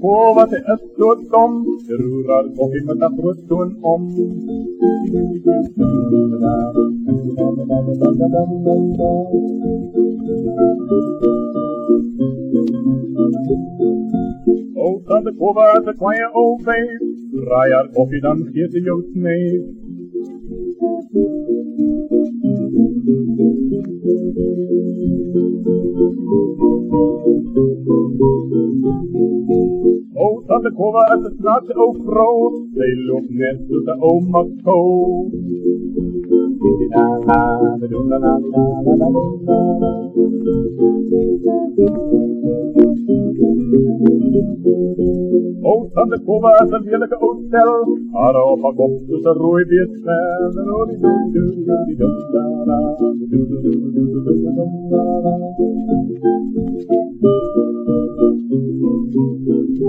ko wat is zo dom, de roerar koffie met dat brood doen om. Oh, tante ko wat de oh babe, draai haar koffie dan geeft de jou sneef. Oh, tante Kova uit de straat, oh vrouw, zij loopt net door de oma Ko. Oh, tante Kova uit een lelijke hotel, haar opa komt tussen rooi weer snel. Da.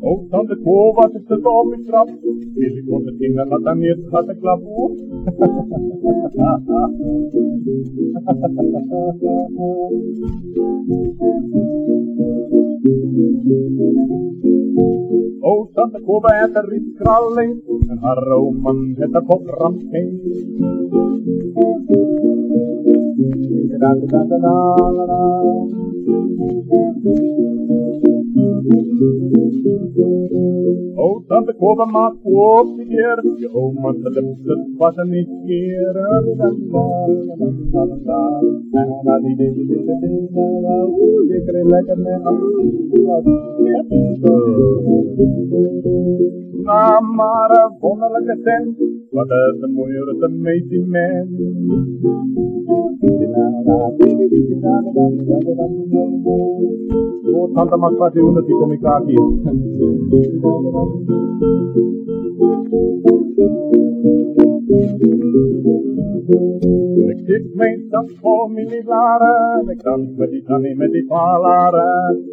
Oh, tante Ko, wat is er op de trap? Wil ik op de vinger dat dan niet gaat de klap op? Oh, tante Ko, bij het riet kralling, en haar roman het de kop ramping. Oh, tante Kova maakt op de keer. Je oma de lips, het was er niet keer. Oeh, je kreeg lekker met Na maar een wonderlijke tent. Wat is een mooie meisje Vou tanta mais fazer uma ik comicar hier. Ik zit mijn stad voor mini-blaren, ik dans met die tannie met die palaren.